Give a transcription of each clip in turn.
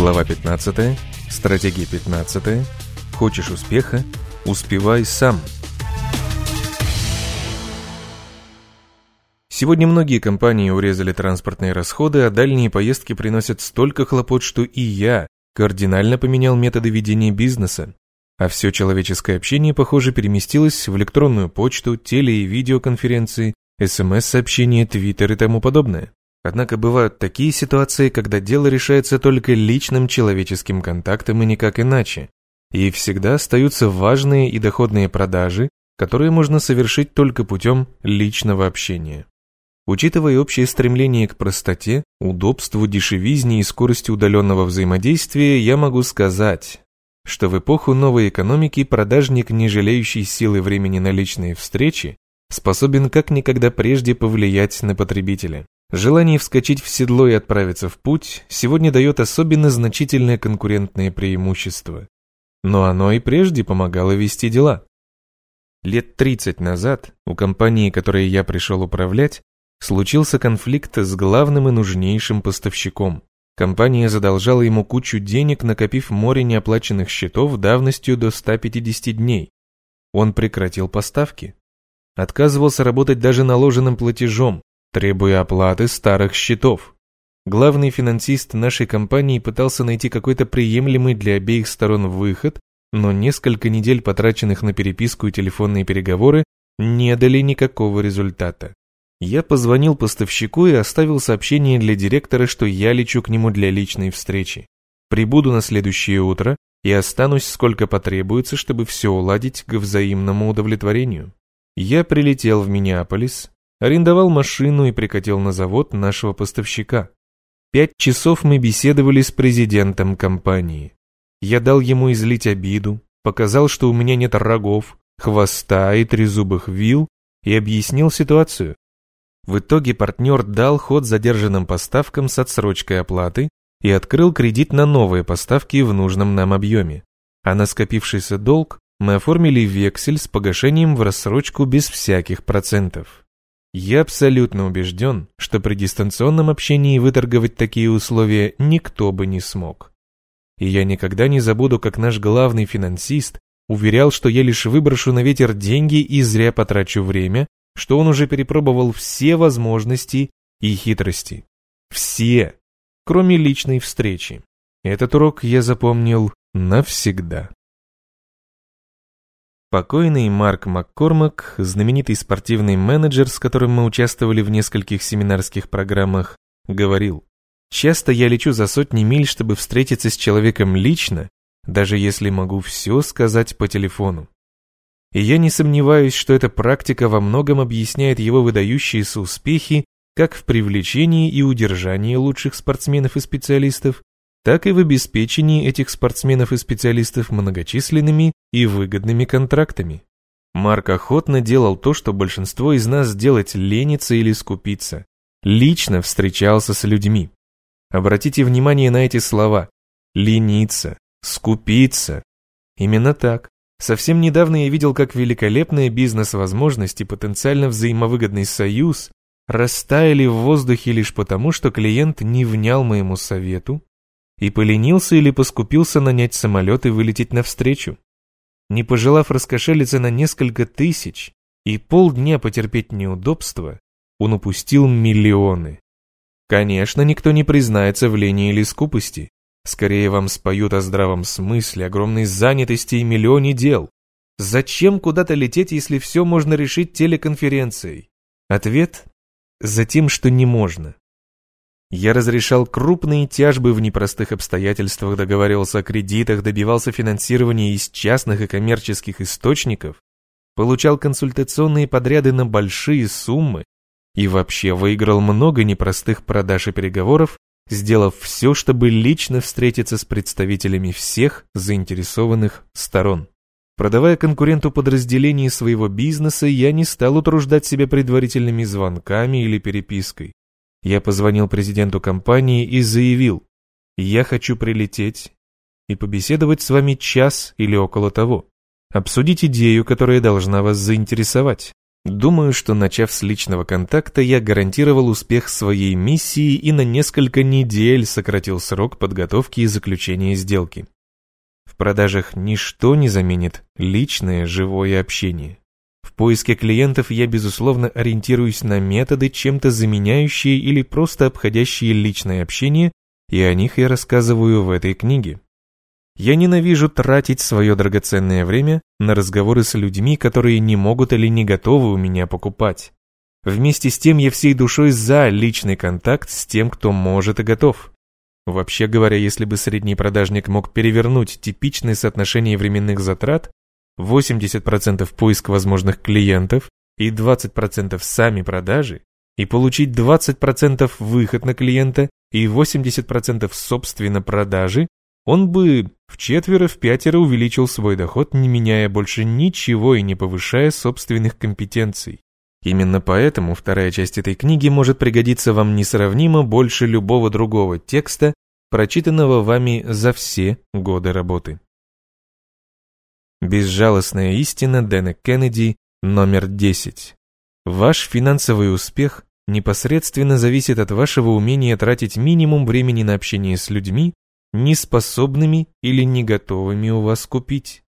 Глава 15. Стратегия 15. Хочешь успеха? Успевай сам. Сегодня многие компании урезали транспортные расходы, а дальние поездки приносят столько хлопот, что и я кардинально поменял методы ведения бизнеса. А все человеческое общение, похоже, переместилось в электронную почту, теле- и видеоконференции, СМС-сообщения, твиттер и тому подобное. Однако бывают такие ситуации, когда дело решается только личным человеческим контактом и никак иначе. И всегда остаются важные и доходные продажи, которые можно совершить только путем личного общения. Учитывая общее стремление к простоте, удобству, дешевизне и скорости удаленного взаимодействия, я могу сказать, что в эпоху новой экономики продажник, не жалеющий силы времени на личные встречи, способен как никогда прежде повлиять на потребителя. Желание вскочить в седло и отправиться в путь сегодня дает особенно значительное конкурентное преимущество. Но оно и прежде помогало вести дела. Лет 30 назад у компании, которой я пришел управлять, случился конфликт с главным и нужнейшим поставщиком. Компания задолжала ему кучу денег, накопив море неоплаченных счетов давностью до 150 дней. Он прекратил поставки. Отказывался работать даже наложенным платежом, требуя оплаты старых счетов. Главный финансист нашей компании пытался найти какой-то приемлемый для обеих сторон выход, но несколько недель, потраченных на переписку и телефонные переговоры, не дали никакого результата. Я позвонил поставщику и оставил сообщение для директора, что я лечу к нему для личной встречи. Прибуду на следующее утро и останусь сколько потребуется, чтобы все уладить к взаимному удовлетворению. Я прилетел в Миннеаполис, арендовал машину и прикатил на завод нашего поставщика. Пять часов мы беседовали с президентом компании. Я дал ему излить обиду, показал, что у меня нет рогов, хвоста и трезубых вил, и объяснил ситуацию. В итоге партнер дал ход задержанным поставкам с отсрочкой оплаты и открыл кредит на новые поставки в нужном нам объеме. А на скопившийся долг мы оформили вексель с погашением в рассрочку без всяких процентов. Я абсолютно убежден, что при дистанционном общении выторговать такие условия никто бы не смог. И я никогда не забуду, как наш главный финансист уверял, что я лишь выброшу на ветер деньги и зря потрачу время, что он уже перепробовал все возможности и хитрости. Все, кроме личной встречи. Этот урок я запомнил навсегда. Покойный Марк Маккормак, знаменитый спортивный менеджер, с которым мы участвовали в нескольких семинарских программах, говорил, «Часто я лечу за сотни миль, чтобы встретиться с человеком лично, даже если могу все сказать по телефону. И я не сомневаюсь, что эта практика во многом объясняет его выдающиеся успехи как в привлечении и удержании лучших спортсменов и специалистов, так и в обеспечении этих спортсменов и специалистов многочисленными и выгодными контрактами. Марк охотно делал то, что большинство из нас делать ленится или скупиться. Лично встречался с людьми. Обратите внимание на эти слова. Лениться, скупиться. Именно так. Совсем недавно я видел, как великолепные бизнес-возможности, потенциально взаимовыгодный союз, растаяли в воздухе лишь потому, что клиент не внял моему совету и поленился или поскупился нанять самолет и вылететь навстречу. Не пожелав раскошелиться на несколько тысяч и полдня потерпеть неудобства, он упустил миллионы. Конечно, никто не признается в лени или скупости, Скорее вам споют о здравом смысле, огромной занятости и миллионе дел. Зачем куда-то лететь, если все можно решить телеконференцией? Ответ – затем, что не можно. Я разрешал крупные тяжбы в непростых обстоятельствах, договаривался о кредитах, добивался финансирования из частных и коммерческих источников, получал консультационные подряды на большие суммы и вообще выиграл много непростых продаж и переговоров, сделав все, чтобы лично встретиться с представителями всех заинтересованных сторон. Продавая конкуренту подразделение своего бизнеса, я не стал утруждать себя предварительными звонками или перепиской. Я позвонил президенту компании и заявил, я хочу прилететь и побеседовать с вами час или около того. Обсудить идею, которая должна вас заинтересовать. Думаю, что начав с личного контакта, я гарантировал успех своей миссии и на несколько недель сократил срок подготовки и заключения сделки. В продажах ничто не заменит личное живое общение. Поиске клиентов я, безусловно, ориентируюсь на методы, чем-то заменяющие или просто обходящие личное общение, и о них я рассказываю в этой книге. Я ненавижу тратить свое драгоценное время на разговоры с людьми, которые не могут или не готовы у меня покупать. Вместе с тем я всей душой за личный контакт с тем, кто может и готов. Вообще говоря, если бы средний продажник мог перевернуть типичное соотношение временных затрат, 80% поиск возможных клиентов и 20% сами продажи, и получить 20% выход на клиента и 80% собственно продажи, он бы в четверо, в пятеро увеличил свой доход, не меняя больше ничего и не повышая собственных компетенций. Именно поэтому вторая часть этой книги может пригодиться вам несравнимо больше любого другого текста, прочитанного вами за все годы работы. Безжалостная истина Дэна Кеннеди, номер 10. Ваш финансовый успех непосредственно зависит от вашего умения тратить минимум времени на общение с людьми, неспособными или не готовыми у вас купить,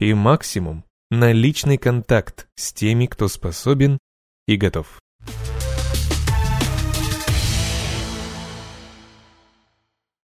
и максимум на личный контакт с теми, кто способен и готов.